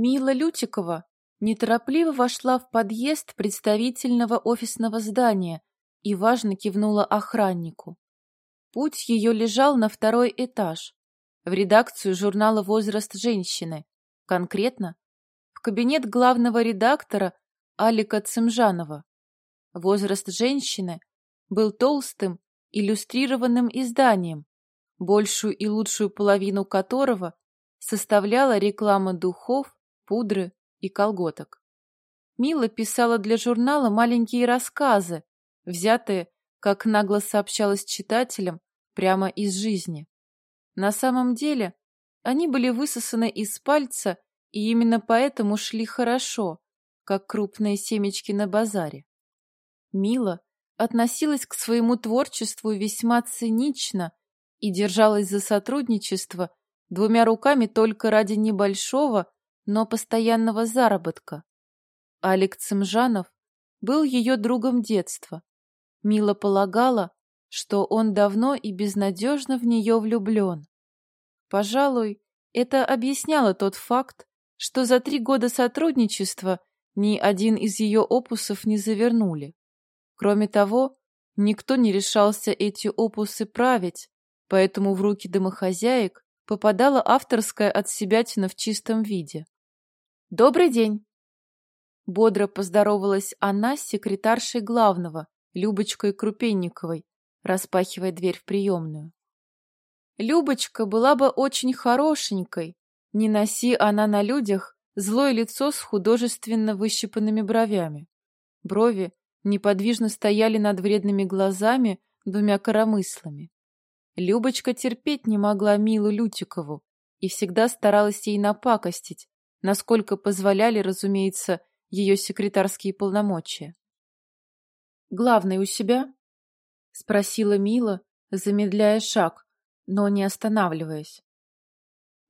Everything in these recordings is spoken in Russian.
Мила Лютикова неторопливо вошла в подъезд представительного офисного здания и важно кивнула охраннику. Путь ее лежал на второй этаж, в редакцию журнала «Возраст женщины», конкретно в кабинет главного редактора Алика Цымжанова. «Возраст женщины» был толстым, иллюстрированным изданием, большую и лучшую половину которого составляла реклама духов, пудры и колготок. Мила писала для журнала маленькие рассказы, взятые, как нагло сообщалось читателям, прямо из жизни. На самом деле, они были высосаны из пальца и именно поэтому шли хорошо, как крупные семечки на базаре. Мила относилась к своему творчеству весьма цинично и держалась за сотрудничество двумя руками только ради небольшого, но постоянного заработка. Алик Цымжанов был ее другом детства. Мила полагала, что он давно и безнадежно в нее влюблен. Пожалуй, это объясняло тот факт, что за три года сотрудничества ни один из ее опусов не завернули. Кроме того, никто не решался эти опусы править, поэтому в руки домохозяек попадала авторская отсебятина в чистом виде. «Добрый день!» Бодро поздоровалась она с секретаршей главного, Любочкой Крупенниковой, распахивая дверь в приемную. Любочка была бы очень хорошенькой, не носи она на людях злое лицо с художественно выщипанными бровями. Брови неподвижно стояли над вредными глазами двумя коромыслами. Любочка терпеть не могла Милу Лютикову и всегда старалась ей напакостить, насколько позволяли, разумеется, ее секретарские полномочия. «Главный у себя?» — спросила Мила, замедляя шаг, но не останавливаясь.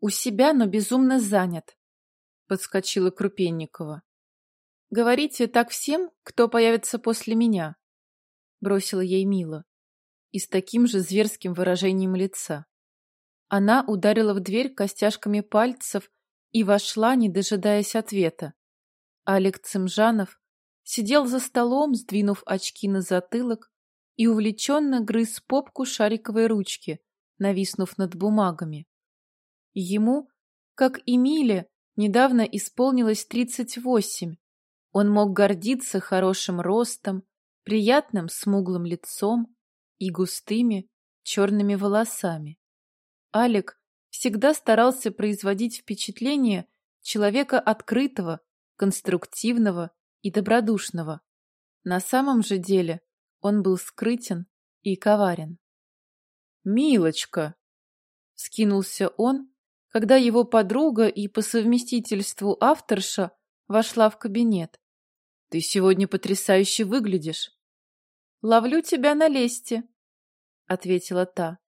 «У себя, но безумно занят», — подскочила Крупенникова. «Говорите так всем, кто появится после меня», — бросила ей Мила, и с таким же зверским выражением лица. Она ударила в дверь костяшками пальцев и вошла, не дожидаясь ответа. Алик Цымжанов сидел за столом, сдвинув очки на затылок, и увлеченно грыз попку шариковой ручки, нависнув над бумагами. Ему, как и Миле, недавно исполнилось тридцать восемь. Он мог гордиться хорошим ростом, приятным смуглым лицом и густыми черными волосами. Алик всегда старался производить впечатление человека открытого, конструктивного и добродушного. На самом же деле он был скрытен и коварен. «Милочка!» — скинулся он, когда его подруга и по совместительству авторша вошла в кабинет. «Ты сегодня потрясающе выглядишь!» «Ловлю тебя на лесте», — ответила та.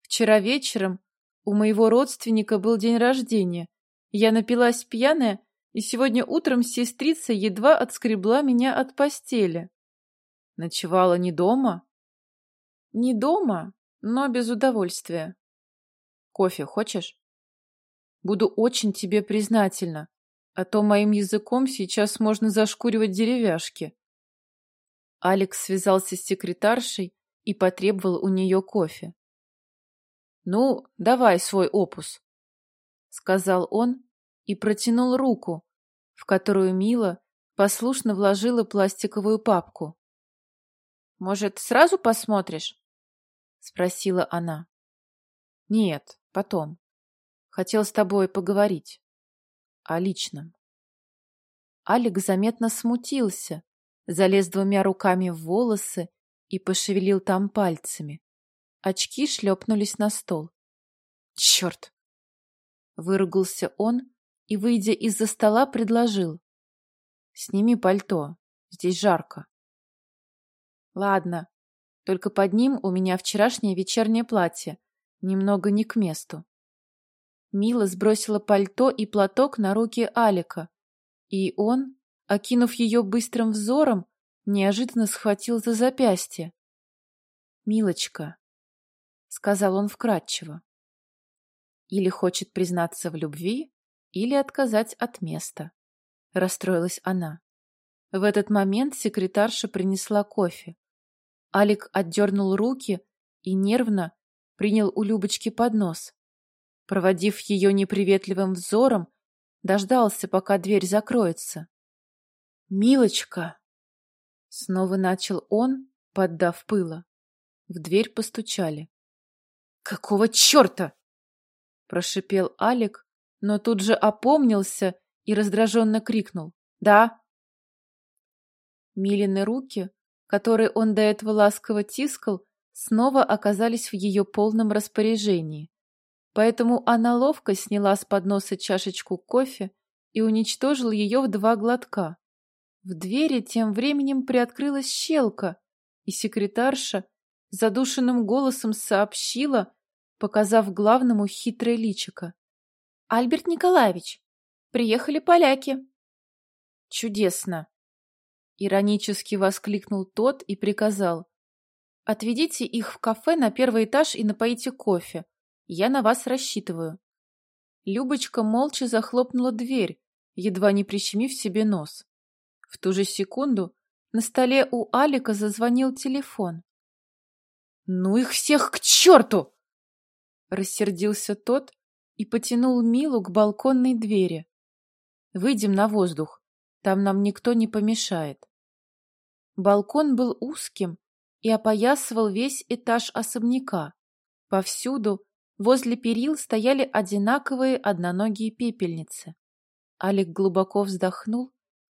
«Вчера вечером у моего родственника был день рождения. Я напилась пьяная, и сегодня утром сестрица едва отскребла меня от постели». «Ночевала не дома?» «Не дома, но без удовольствия. Кофе хочешь? Буду очень тебе признательна, а то моим языком сейчас можно зашкуривать деревяшки. Алекс связался с секретаршей и потребовал у нее кофе. «Ну, давай свой опус», — сказал он и протянул руку, в которую Мила послушно вложила пластиковую папку. «Может, сразу посмотришь?» — спросила она. «Нет, потом. Хотел с тобой поговорить. О личном». Алик заметно смутился, залез двумя руками в волосы и пошевелил там пальцами. Очки шлепнулись на стол. «Черт!» Выругался он и, выйдя из-за стола, предложил. «Сними пальто, здесь жарко». «Ладно, только под ним у меня вчерашнее вечернее платье, немного не к месту. Мила сбросила пальто и платок на руки Алика, и он, окинув ее быстрым взором, неожиданно схватил за запястье. «Милочка», — сказал он вкратчиво, — «или хочет признаться в любви, или отказать от места. Расстроилась она. В этот момент секретарша принесла кофе. Алик отдернул руки и нервно принял у Любочки поднос. Проводив ее неприветливым взором, дождался, пока дверь закроется. «Милочка!» Снова начал он, поддав пыла. В дверь постучали. «Какого черта?» Прошипел Алик, но тут же опомнился и раздраженно крикнул. «Да?» Милины руки, которые он до этого ласково тискал, снова оказались в ее полном распоряжении. Поэтому она ловко сняла с подноса чашечку кофе и уничтожила ее в два глотка. В двери тем временем приоткрылась щелка, и секретарша задушенным голосом сообщила, показав главному хитрое личико. — Альберт Николаевич, приехали поляки. — Чудесно! — иронически воскликнул тот и приказал. — Отведите их в кафе на первый этаж и напоите кофе. Я на вас рассчитываю. Любочка молча захлопнула дверь, едва не прищемив себе нос. В ту же секунду на столе у Алика зазвонил телефон. «Ну их всех к черту!» Рассердился тот и потянул Милу к балконной двери. «Выйдем на воздух, там нам никто не помешает». Балкон был узким и опоясывал весь этаж особняка. Повсюду возле перил стояли одинаковые одноногие пепельницы. Алик глубоко вздохнул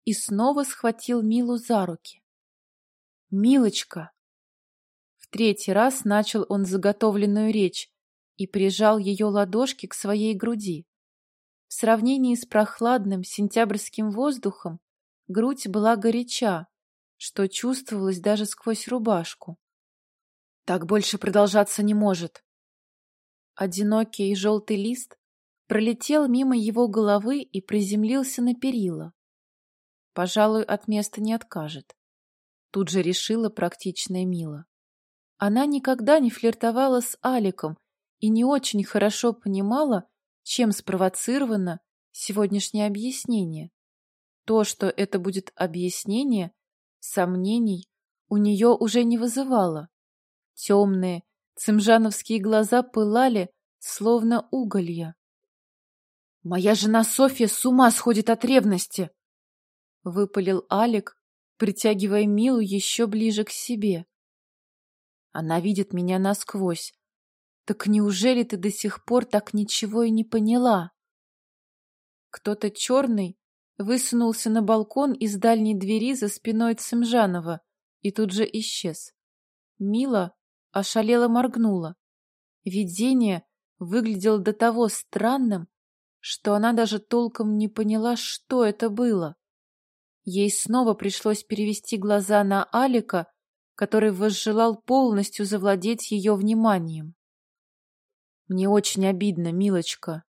и снова схватил Милу за руки. «Милочка!» В третий раз начал он заготовленную речь и прижал ее ладошки к своей груди. В сравнении с прохладным сентябрьским воздухом грудь была горяча, что чувствовалось даже сквозь рубашку. «Так больше продолжаться не может!» Одинокий желтый лист пролетел мимо его головы и приземлился на перила. Пожалуй, от места не откажет. Тут же решила практичная Мила. Она никогда не флиртовала с Аликом и не очень хорошо понимала, чем спровоцировано сегодняшнее объяснение. То, что это будет объяснение, сомнений у нее уже не вызывало. Темные, цимжановские глаза пылали, словно уголья. «Моя жена Софья с ума сходит от ревности!» — выпалил Алик, притягивая Милу еще ближе к себе. Она видит меня насквозь. Так неужели ты до сих пор так ничего и не поняла? Кто-то черный высунулся на балкон из дальней двери за спиной Цымжанова и тут же исчез. Мила ошалела моргнула. Видение выглядело до того странным, что она даже толком не поняла, что это было. Ей снова пришлось перевести глаза на Алика, который возжелал полностью завладеть ее вниманием. «Мне очень обидно, милочка»,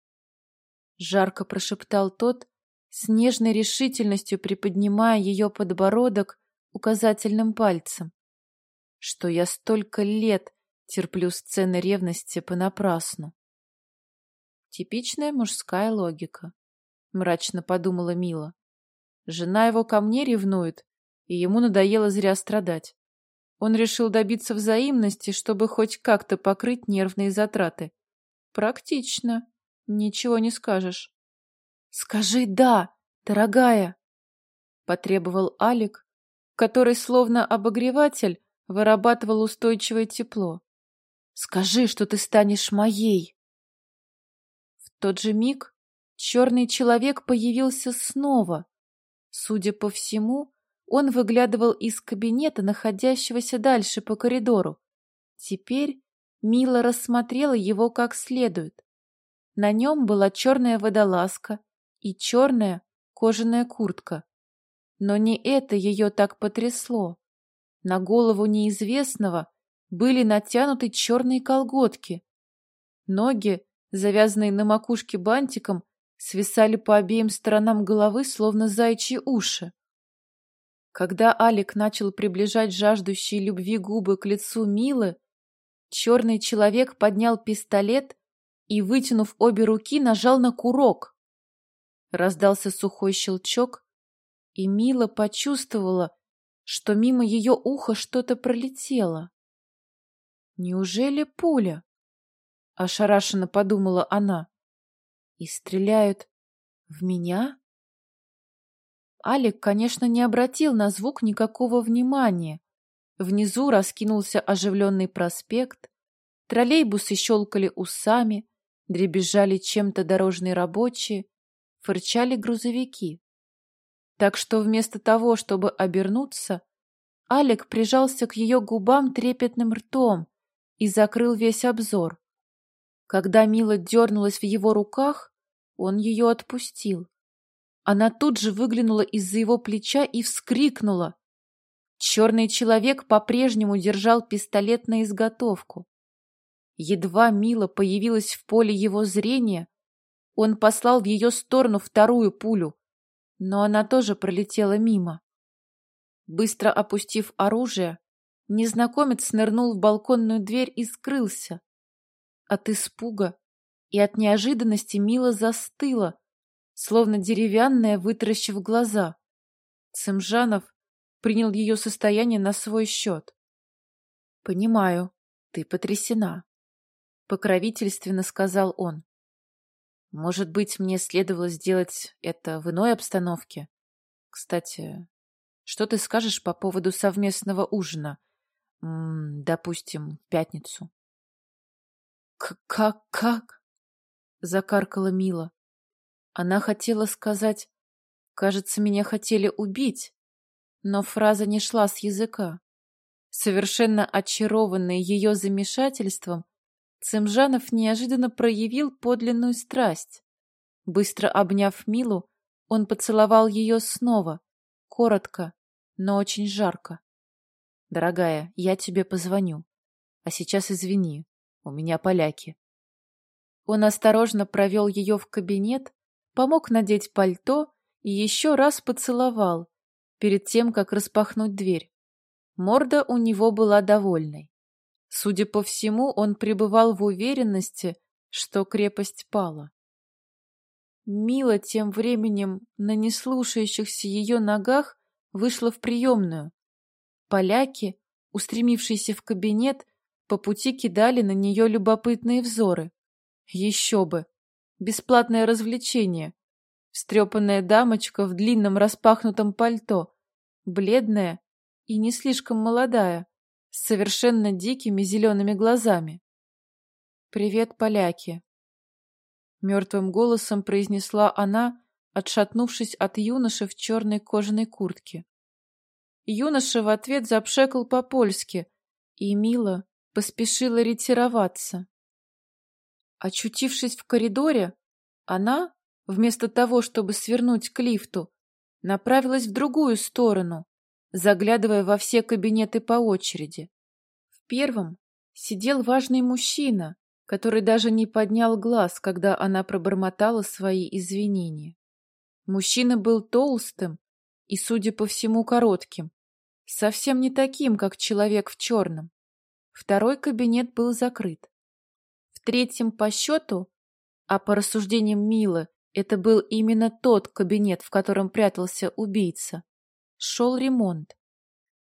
— жарко прошептал тот, с нежной решительностью приподнимая ее подбородок указательным пальцем, что я столько лет терплю сцены ревности понапрасну. Типичная мужская логика, мрачно подумала Мила. Жена его ко мне ревнует, и ему надоело зря страдать. Он решил добиться взаимности, чтобы хоть как-то покрыть нервные затраты. Практично. Ничего не скажешь. «Скажи «да», дорогая!» — потребовал Алик, который, словно обогреватель, вырабатывал устойчивое тепло. «Скажи, что ты станешь моей!» В тот же миг черный человек появился снова, Судя по всему, он выглядывал из кабинета, находящегося дальше по коридору. Теперь Мила рассмотрела его как следует. На нем была черная водолазка и черная кожаная куртка. Но не это ее так потрясло. На голову неизвестного были натянуты черные колготки. Ноги, завязанные на макушке бантиком, свисали по обеим сторонам головы, словно заячьи уши. Когда Алик начал приближать жаждущие любви губы к лицу Милы, черный человек поднял пистолет и, вытянув обе руки, нажал на курок. раздался сухой щелчок, и Мила почувствовала, что мимо ее уха что-то пролетело. «Неужели пуля?» — ошарашенно подумала она. «И стреляют в меня?» Алик, конечно, не обратил на звук никакого внимания. Внизу раскинулся оживленный проспект, троллейбусы щелкали усами, дребезжали чем-то дорожные рабочие, фырчали грузовики. Так что вместо того, чтобы обернуться, Алик прижался к ее губам трепетным ртом и закрыл весь обзор. Когда Мила дернулась в его руках, он ее отпустил. Она тут же выглянула из-за его плеча и вскрикнула. Черный человек по-прежнему держал пистолет на изготовку. Едва Мила появилась в поле его зрения, он послал в ее сторону вторую пулю, но она тоже пролетела мимо. Быстро опустив оружие, незнакомец нырнул в балконную дверь и скрылся. От испуга и от неожиданности Мила застыла, словно деревянная, вытаращив глаза. Цымжанов принял ее состояние на свой счет. — Понимаю, ты потрясена, — покровительственно сказал он. Может быть, мне следовало сделать это в иной обстановке? Кстати, что ты скажешь по поводу совместного ужина? М -м, допустим, в пятницу. «Как? Как?» — закаркала Мила. Она хотела сказать «Кажется, меня хотели убить», но фраза не шла с языка. Совершенно очарованный ее замешательством, Цымжанов неожиданно проявил подлинную страсть. Быстро обняв Милу, он поцеловал ее снова, коротко, но очень жарко. «Дорогая, я тебе позвоню. А сейчас извини, у меня поляки». Он осторожно провел ее в кабинет, помог надеть пальто и еще раз поцеловал, перед тем, как распахнуть дверь. Морда у него была довольной. Судя по всему, он пребывал в уверенности, что крепость пала. Мила тем временем на неслушающихся ее ногах вышла в приемную. Поляки, устремившиеся в кабинет, по пути кидали на нее любопытные взоры. Еще бы! Бесплатное развлечение. Встрепанная дамочка в длинном распахнутом пальто, бледная и не слишком молодая, с совершенно дикими зелеными глазами. «Привет, поляки!» Мертвым голосом произнесла она, отшатнувшись от юноши в черной кожаной куртке. Юноша в ответ запшекал по-польски, и Мила поспешила ретироваться. Очутившись в коридоре, она, вместо того, чтобы свернуть к лифту, направилась в другую сторону, заглядывая во все кабинеты по очереди. В первом сидел важный мужчина, который даже не поднял глаз, когда она пробормотала свои извинения. Мужчина был толстым и, судя по всему, коротким, совсем не таким, как человек в черном. Второй кабинет был закрыт. В третьем по счету, а по рассуждениям Милы, это был именно тот кабинет, в котором прятался убийца, шел ремонт,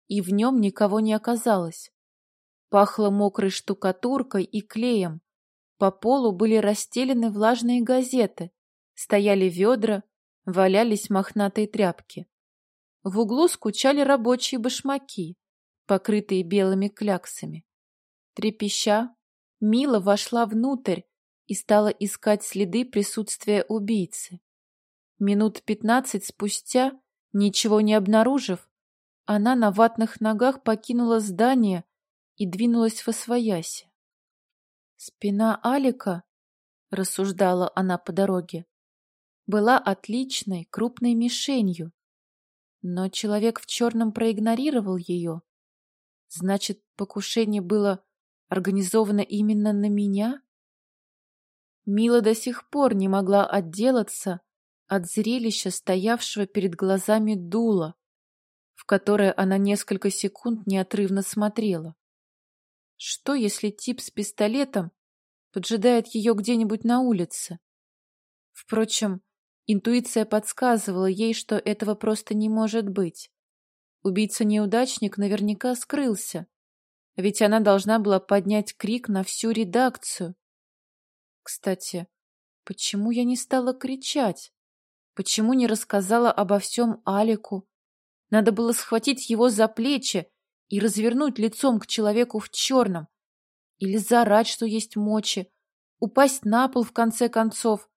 и в нем никого не оказалось. Пахло мокрой штукатуркой и клеем. По полу были расстелены влажные газеты, стояли ведра, валялись мохнатые тряпки. В углу скучали рабочие башмаки, покрытые белыми кляксами. Трепеща, Мила вошла внутрь и стала искать следы присутствия убийцы. Минут пятнадцать спустя Ничего не обнаружив, она на ватных ногах покинула здание и двинулась в освояси. Спина Алика, рассуждала она по дороге, была отличной крупной мишенью, но человек в черном проигнорировал ее. Значит, покушение было организовано именно на меня? Мила до сих пор не могла отделаться от зрелища стоявшего перед глазами дула, в которое она несколько секунд неотрывно смотрела. Что, если тип с пистолетом поджидает ее где-нибудь на улице? Впрочем, Интуиция подсказывала ей, что этого просто не может быть. Убийца-неудачник наверняка скрылся, ведь она должна была поднять крик на всю редакцию. Кстати, почему я не стала кричать? Почему не рассказала обо всем Алику? Надо было схватить его за плечи и развернуть лицом к человеку в черном. Или заорать, что есть мочи. Упасть на пол, в конце концов.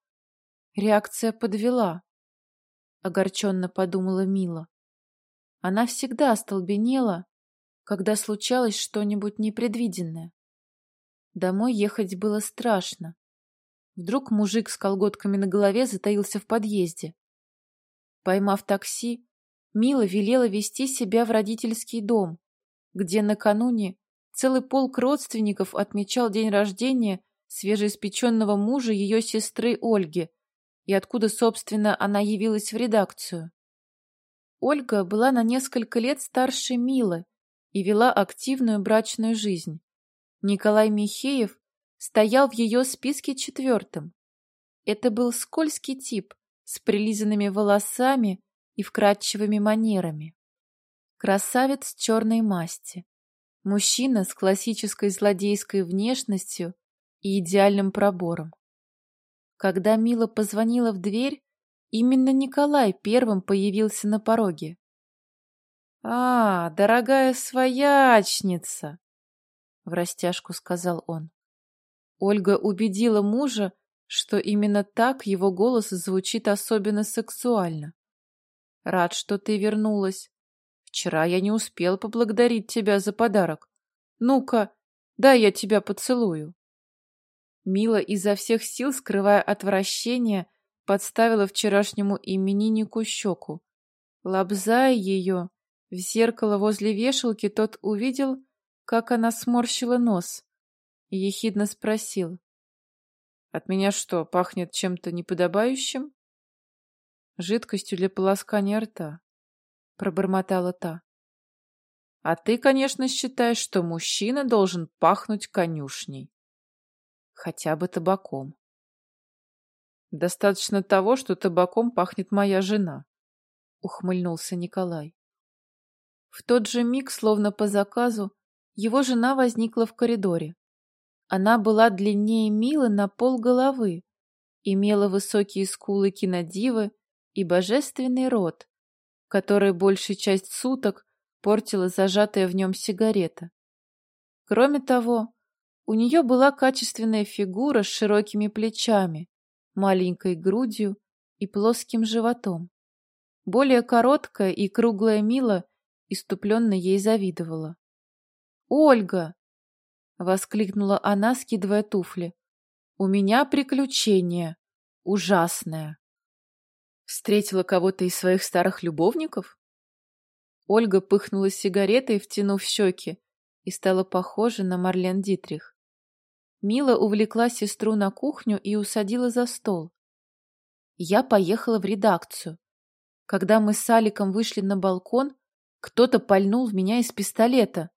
Реакция подвела. Огорченно подумала Мила. Она всегда остолбенела, когда случалось что-нибудь непредвиденное. Домой ехать было страшно. Вдруг мужик с колготками на голове затаился в подъезде. Поймав такси, Мила велела вести себя в родительский дом, где накануне целый полк родственников отмечал день рождения свежеиспеченного мужа ее сестры Ольги, и откуда, собственно, она явилась в редакцию. Ольга была на несколько лет старше Милы и вела активную брачную жизнь. Николай Михеев стоял в ее списке четвертым. Это был скользкий тип с прилизанными волосами и вкрадчивыми манерами. Красавец черной масти. Мужчина с классической злодейской внешностью и идеальным пробором. Когда Мила позвонила в дверь, именно Николай первым появился на пороге. «А, дорогая своячница!» — в растяжку сказал он. Ольга убедила мужа, что именно так его голос звучит особенно сексуально. «Рад, что ты вернулась. Вчера я не успел поблагодарить тебя за подарок. Ну-ка, дай я тебя поцелую». Мила изо всех сил, скрывая отвращение, подставила вчерашнему имениннику щеку. Лобзая ее, в зеркало возле вешалки тот увидел, как она сморщила нос и ехидно спросил. «От меня что, пахнет чем-то неподобающим?» «Жидкостью для полоскания рта», — пробормотала та. «А ты, конечно, считаешь, что мужчина должен пахнуть конюшней. Хотя бы табаком». «Достаточно того, что табаком пахнет моя жена», — ухмыльнулся Николай. В тот же миг, словно по заказу, его жена возникла в коридоре. Она была длиннее Милы на пол головы, имела высокие скулы кинодивы и божественный рот, который большую часть суток портила зажатая в нем сигарета. Кроме того, у нее была качественная фигура с широкими плечами, маленькой грудью и плоским животом. Более короткая и круглая Мила иступленно ей завидовала. «Ольга!» Воскликнула она, скидывая туфли. У меня приключение. Ужасное. Встретила кого-то из своих старых любовников? Ольга пыхнула сигаретой, втянув щеки, и стала похожа на Марлен Дитрих. Мила увлекла сестру на кухню и усадила за стол. Я поехала в редакцию. Когда мы с Аликом вышли на балкон, кто-то пальнул в меня из пистолета.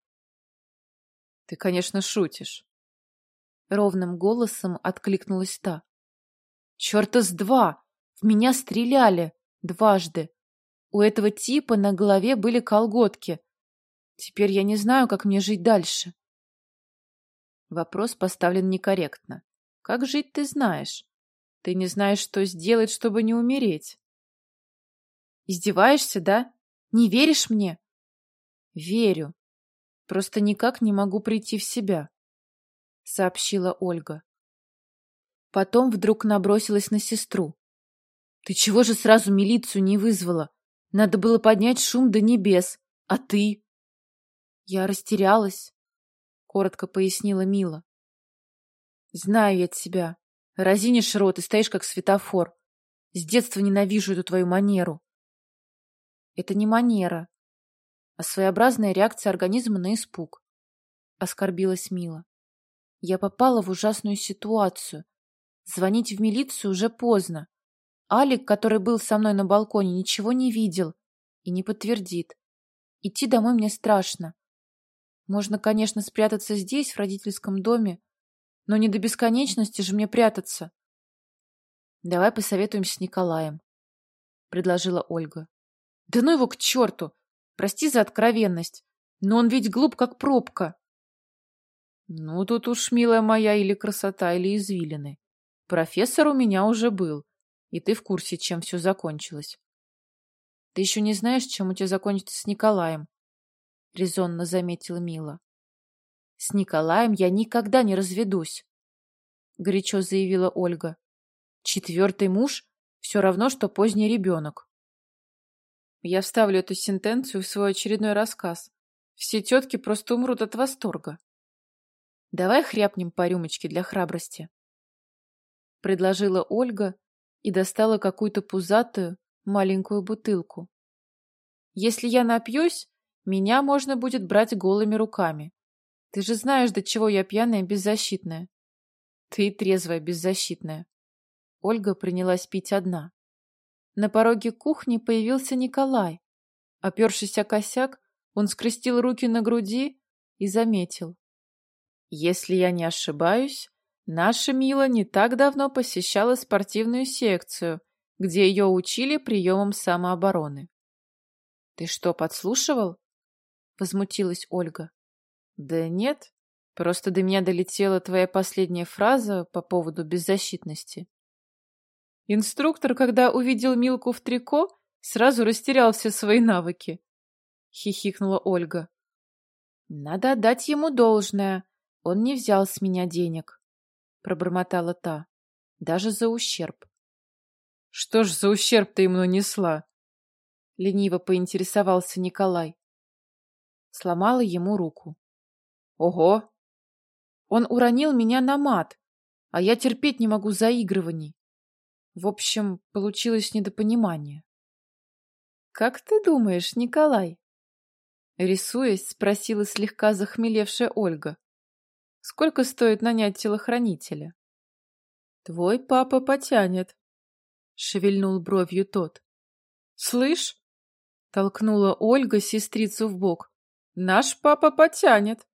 Ты, конечно, шутишь. Ровным голосом откликнулась та. Черта с два! В меня стреляли дважды. У этого типа на голове были колготки. Теперь я не знаю, как мне жить дальше. Вопрос поставлен некорректно. Как жить ты знаешь? Ты не знаешь, что сделать, чтобы не умереть. Издеваешься, да? Не веришь мне? Верю. Просто никак не могу прийти в себя, — сообщила Ольга. Потом вдруг набросилась на сестру. — Ты чего же сразу милицию не вызвала? Надо было поднять шум до небес. А ты? Я растерялась, — коротко пояснила Мила. — Знаю я тебя. Разинишь рот и стоишь как светофор. С детства ненавижу эту твою манеру. Это не манера, а своеобразная реакция организма на испуг. Оскорбилась Мила. Я попала в ужасную ситуацию. Звонить в милицию уже поздно. Алик, который был со мной на балконе, ничего не видел и не подтвердит. Идти домой мне страшно. Можно, конечно, спрятаться здесь, в родительском доме, но не до бесконечности же мне прятаться. Давай посоветуемся с Николаем, — предложила Ольга. Да ну его к черту! Прости за откровенность, но он ведь глуп, как пробка. Ну, тут уж, милая моя, или красота, или извилины. Профессор у меня уже был, и ты в курсе, чем все закончилось. Ты еще не знаешь, чем у тебя закончится с Николаем, — резонно заметила Мила. С Николаем я никогда не разведусь, — горячо заявила Ольга. Четвертый муж — все равно, что поздний ребенок. Я вставлю эту сентенцию в свой очередной рассказ. Все тетки просто умрут от восторга. Давай хряпнем по рюмочке для храбрости. Предложила Ольга и достала какую-то пузатую маленькую бутылку. Если я напьюсь, меня можно будет брать голыми руками. Ты же знаешь, до чего я пьяная беззащитная. Ты трезвая беззащитная. Ольга принялась пить одна. На пороге кухни появился Николай. Опершись о косяк, он скрестил руки на груди и заметил. Если я не ошибаюсь, наша Мила не так давно посещала спортивную секцию, где ее учили приемам самообороны. — Ты что, подслушивал? — возмутилась Ольга. — Да нет, просто до меня долетела твоя последняя фраза по поводу беззащитности. Инструктор, когда увидел Милку в трико, сразу растерял все свои навыки. Хихикнула Ольга. Надо отдать ему должное. Он не взял с меня денег. Пробормотала та. Даже за ущерб. Что ж за ущерб ты ему нанесла? Лениво поинтересовался Николай. Сломала ему руку. Ого! Он уронил меня на мат, а я терпеть не могу заигрываний. В общем, получилось недопонимание. «Как ты думаешь, Николай?» Рисуясь, спросила слегка захмелевшая Ольга. «Сколько стоит нанять телохранителя?» «Твой папа потянет», — шевельнул бровью тот. «Слышь?» — толкнула Ольга сестрицу в бок. «Наш папа потянет».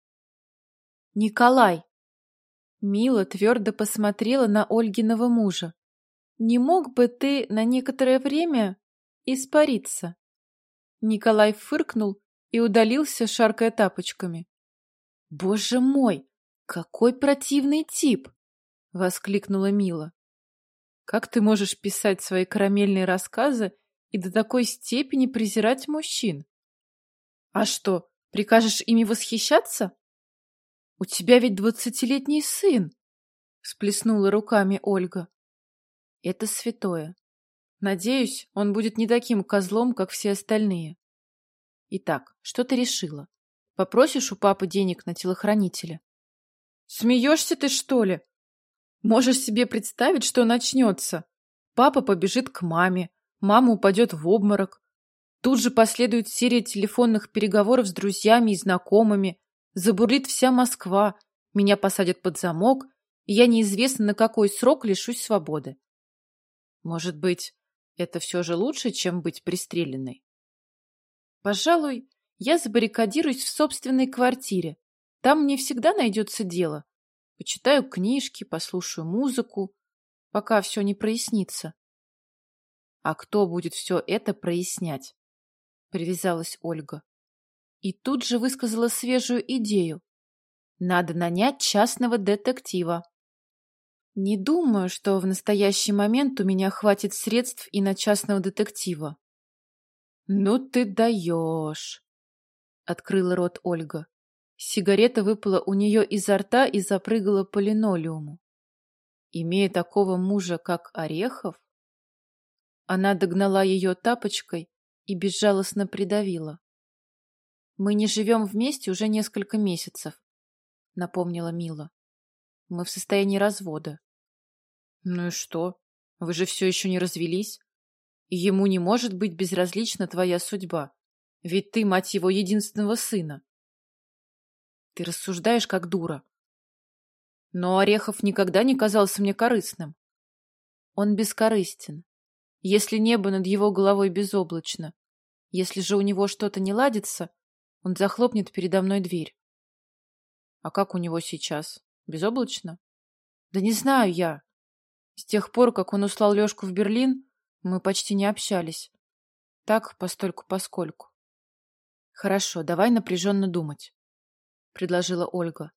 «Николай!» Мила твердо посмотрела на Ольгиного мужа. Не мог бы ты на некоторое время испариться? Николай фыркнул и удалился, шаркая тапочками. Боже мой, какой противный тип! воскликнула Мила. Как ты можешь писать свои карамельные рассказы и до такой степени презирать мужчин? А что, прикажешь ими восхищаться? У тебя ведь двадцатилетний сын, всплеснула руками Ольга. Это святое. Надеюсь, он будет не таким козлом, как все остальные. Итак, что ты решила? Попросишь у папы денег на телохранителя? Смеешься ты, что ли? Можешь себе представить, что начнется? Папа побежит к маме, мама упадет в обморок. Тут же последует серия телефонных переговоров с друзьями и знакомыми. Забурлит вся Москва, меня посадят под замок, и я неизвестно на какой срок лишусь свободы. Может быть, это все же лучше, чем быть пристреленной? Пожалуй, я забаррикадируюсь в собственной квартире. Там мне всегда найдется дело. Почитаю книжки, послушаю музыку, пока все не прояснится. А кто будет все это прояснять? Привязалась Ольга. И тут же высказала свежую идею. Надо нанять частного детектива. Не думаю, что в настоящий момент у меня хватит средств и на частного детектива. Ну ты даешь! Открыла рот Ольга. Сигарета выпала у нее изо рта и запрыгала по линолеуму. Имея такого мужа, как Орехов, она догнала ее тапочкой и безжалостно придавила. «Мы не живем вместе уже несколько месяцев», — напомнила Мила. «Мы в состоянии развода. Ну и что? Вы же все еще не развелись? Ему не может быть безразлична твоя судьба. Ведь ты, мать его, единственного сына. Ты рассуждаешь, как дура. Но Орехов никогда не казался мне корыстным. Он бескорыстен. Если небо над его головой безоблачно, если же у него что-то не ладится, он захлопнет передо мной дверь. А как у него сейчас? Безоблачно? Да не знаю я. С тех пор, как он услал Лешку в Берлин, мы почти не общались. Так, постольку-поскольку. Хорошо, давай напряженно думать, — предложила Ольга.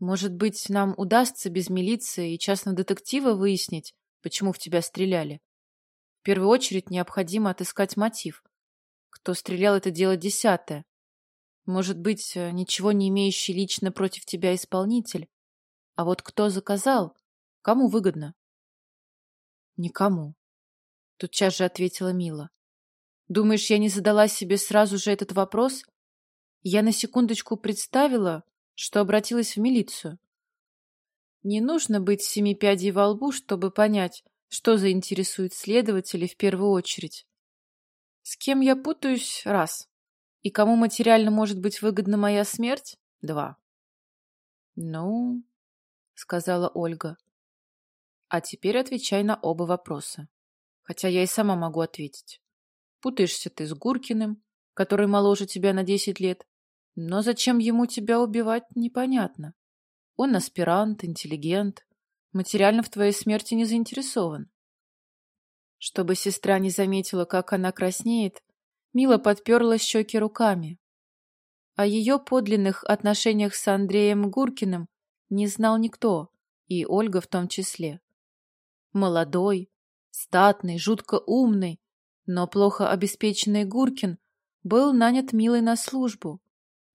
Может быть, нам удастся без милиции и частного детектива выяснить, почему в тебя стреляли? В первую очередь необходимо отыскать мотив. Кто стрелял, это дело десятое. Может быть, ничего не имеющий лично против тебя исполнитель. А вот кто заказал, кому выгодно? Никому. Тотчас же ответила Мила. Думаешь, я не задала себе сразу же этот вопрос? Я на секундочку представила, что обратилась в милицию. Не нужно быть семи пядей во лбу, чтобы понять, что заинтересует следователей в первую очередь. С кем я путаюсь? Раз. И кому материально может быть выгодна моя смерть? Два. Ну, сказала Ольга. А теперь отвечай на оба вопроса. Хотя я и сама могу ответить. Путаешься ты с Гуркиным, который моложе тебя на десять лет. Но зачем ему тебя убивать, непонятно. Он аспирант, интеллигент, материально в твоей смерти не заинтересован. Чтобы сестра не заметила, как она краснеет, Мила подперла щеки руками. О ее подлинных отношениях с Андреем Гуркиным не знал никто, и Ольга в том числе. Молодой, статный, жутко умный, но плохо обеспеченный Гуркин был нанят Милой на службу.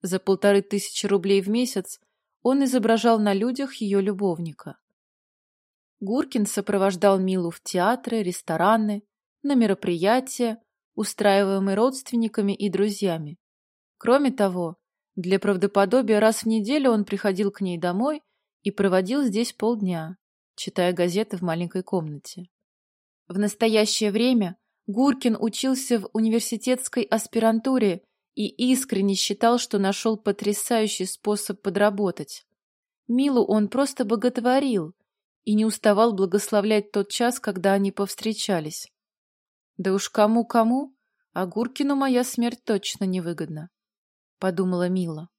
За полторы тысячи рублей в месяц он изображал на людях ее любовника. Гуркин сопровождал Милу в театры, рестораны, на мероприятия, устраиваемые родственниками и друзьями. Кроме того, для правдоподобия раз в неделю он приходил к ней домой и проводил здесь полдня, читая газеты в маленькой комнате. В настоящее время Гуркин учился в университетской аспирантуре и искренне считал, что нашел потрясающий способ подработать. Милу он просто боготворил и не уставал благословлять тот час, когда они повстречались. Да уж кому-кому, а Гуркину моя смерть точно невыгодна, — подумала Мила.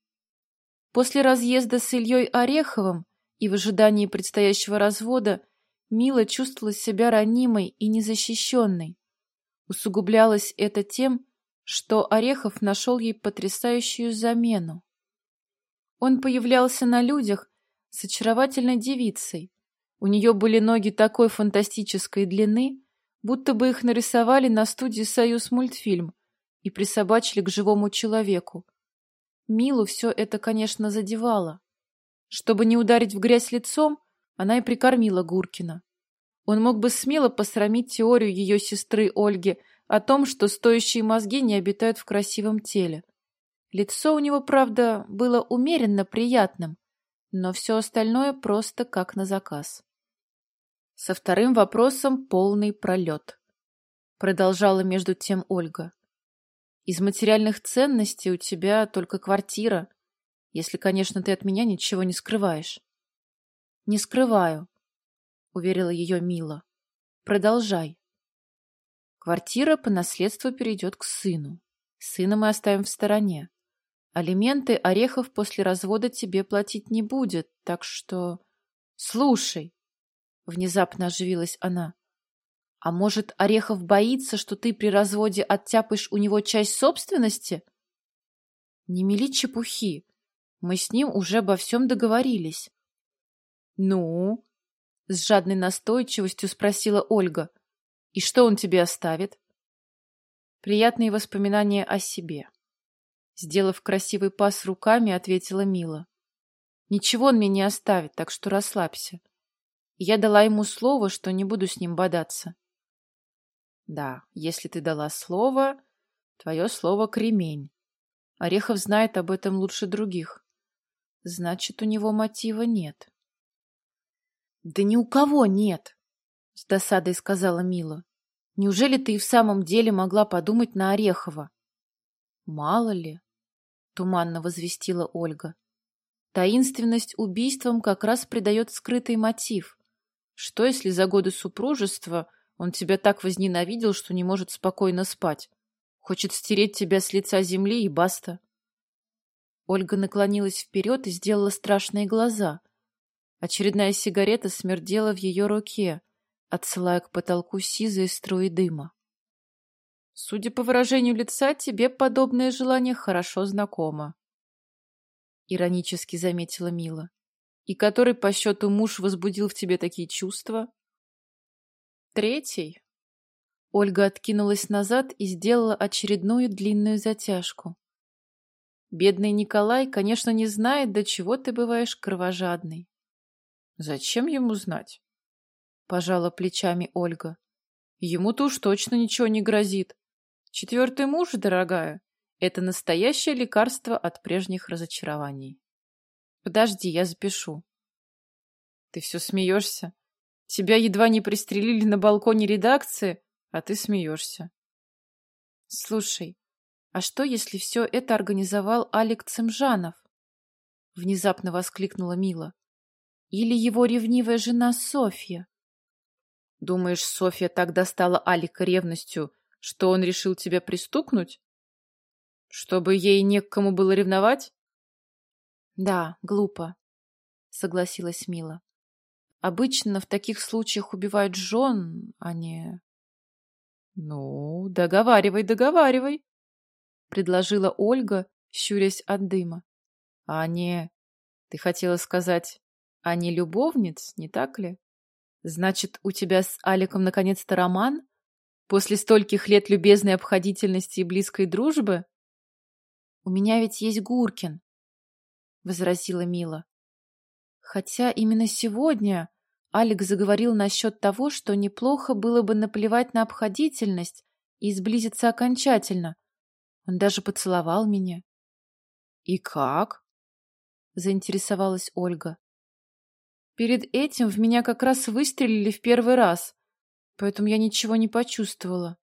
После разъезда с Ильей Ореховым и в ожидании предстоящего развода Мила чувствовала себя ранимой и незащищенной. Усугублялось это тем, что Орехов нашел ей потрясающую замену. Он появлялся на людях с очаровательной девицей. У нее были ноги такой фантастической длины, будто бы их нарисовали на студии «Союз мультфильм» и присобачили к живому человеку. Милу все это, конечно, задевало. Чтобы не ударить в грязь лицом, она и прикормила Гуркина. Он мог бы смело посрамить теорию ее сестры Ольги о том, что стоящие мозги не обитают в красивом теле. Лицо у него, правда, было умеренно приятным, но все остальное просто как на заказ. Со вторым вопросом полный пролет. Продолжала между тем Ольга. Из материальных ценностей у тебя только квартира, если, конечно, ты от меня ничего не скрываешь. Не скрываю, уверила ее Мила. Продолжай. Квартира по наследству перейдет к сыну. Сына мы оставим в стороне. Алименты Орехов после развода тебе платить не будет, так что... Слушай, внезапно оживилась она. А может, Орехов боится, что ты при разводе оттяпаешь у него часть собственности? Не мели чепухи. Мы с ним уже обо всем договорились. Ну? С жадной настойчивостью спросила Ольга. — и что он тебе оставит? Приятные воспоминания о себе. Сделав красивый пас руками, ответила Мила. Ничего он мне не оставит, так что расслабься. я дала ему слово, что не буду с ним бодаться. Да, если ты дала слово, твое слово кремень. Орехов знает об этом лучше других. Значит, у него мотива нет. Да ни у кого нет, — с досадой сказала Мила. «Неужели ты и в самом деле могла подумать на Орехова?» «Мало ли», — туманно возвестила Ольга. «Таинственность убийствам как раз придает скрытый мотив. Что, если за годы супружества он тебя так возненавидел, что не может спокойно спать? Хочет стереть тебя с лица земли и баста?» Ольга наклонилась вперед и сделала страшные глаза. Очередная сигарета смердела в ее руке — отсылая к потолку сизые струи дыма. Судя по выражению лица, тебе подобное желание хорошо знакомо. Иронически заметила Мила. И который по счету муж возбудил в тебе такие чувства? Третий. Ольга откинулась назад и сделала очередную длинную затяжку. Бедный Николай, конечно, не знает, до чего ты бываешь кровожадный. Зачем ему знать? Пожала плечами Ольга. Ему-то уж точно ничего не грозит. Четвертый муж, дорогая, это настоящее лекарство от прежних разочарований. Подожди, я запишу. Ты все смеешься? Тебя едва не пристрелили на балконе редакции, а ты смеешься. Слушай, а что, если все это организовал Алик Цымжанов? Внезапно воскликнула Мила. Или его ревнивая жена Софья? Думаешь, Софья так достала Алика ревностью, что он решил тебя пристукнуть? Чтобы ей не к кому было ревновать? Да, глупо, согласилась Мила. Обычно в таких случаях убивают жен, а не... Ну, договаривай, договаривай, предложила Ольга, щурясь от дыма. А не... Ты хотела сказать, а не любовниц, не так ли? Значит, у тебя с Аликом наконец-то роман? После стольких лет любезной обходительности и близкой дружбы? У меня ведь есть Гуркин, — возразила Мила. Хотя именно сегодня Алик заговорил насчет того, что неплохо было бы наплевать на обходительность и сблизиться окончательно. Он даже поцеловал меня. — И как? — заинтересовалась Ольга. Перед этим в меня как раз выстрелили в первый раз, поэтому я ничего не почувствовала.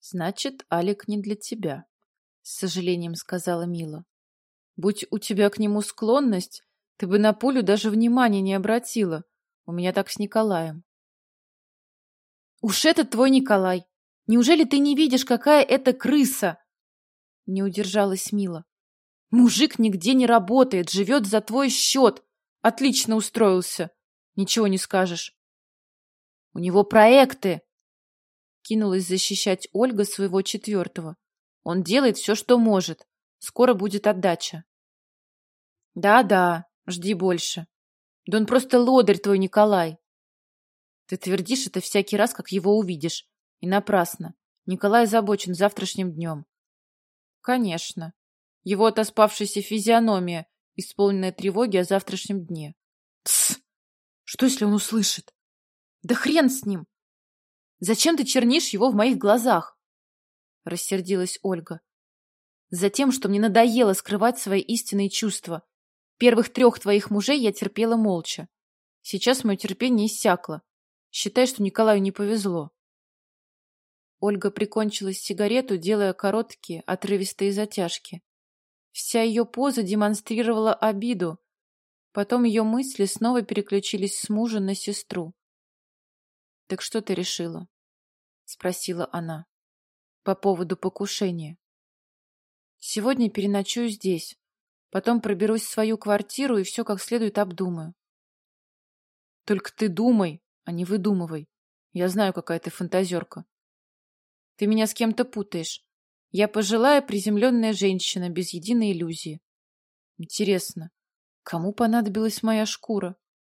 Значит, Алик не для тебя, с сожалением сказала Мила. Будь у тебя к нему склонность, ты бы на пулю даже внимания не обратила. У меня так с Николаем. Уж этот твой Николай! Неужели ты не видишь, какая это крыса? Не удержалась Мила. Мужик нигде не работает, живет за твой счет. Отлично устроился. Ничего не скажешь. У него проекты. Кинулась защищать Ольга своего четвертого. Он делает все, что может. Скоро будет отдача. Да-да, жди больше. Да он просто лодырь твой, Николай. Ты твердишь это всякий раз, как его увидишь. И напрасно. Николай озабочен завтрашним днем. Конечно. Его отоспавшаяся физиономия, исполненная тревоги о завтрашнем дне. Тсс! Что, если он услышит? Да хрен с ним! Зачем ты чернишь его в моих глазах? Рассердилась Ольга. Затем, что мне надоело скрывать свои истинные чувства. Первых трех твоих мужей я терпела молча. Сейчас мое терпение иссякло. Считай, что Николаю не повезло. Ольга прикончила сигарету, делая короткие, отрывистые затяжки. Вся ее поза демонстрировала обиду. Потом ее мысли снова переключились с мужа на сестру. «Так что ты решила?» — спросила она. «По поводу покушения». «Сегодня переночую здесь. Потом проберусь в свою квартиру и все как следует обдумаю». «Только ты думай, а не выдумывай. Я знаю, какая ты фантазерка. Ты меня с кем-то путаешь. Я пожилая приземленная женщина без единой иллюзии. Интересно, кому понадобилась моя шкура?»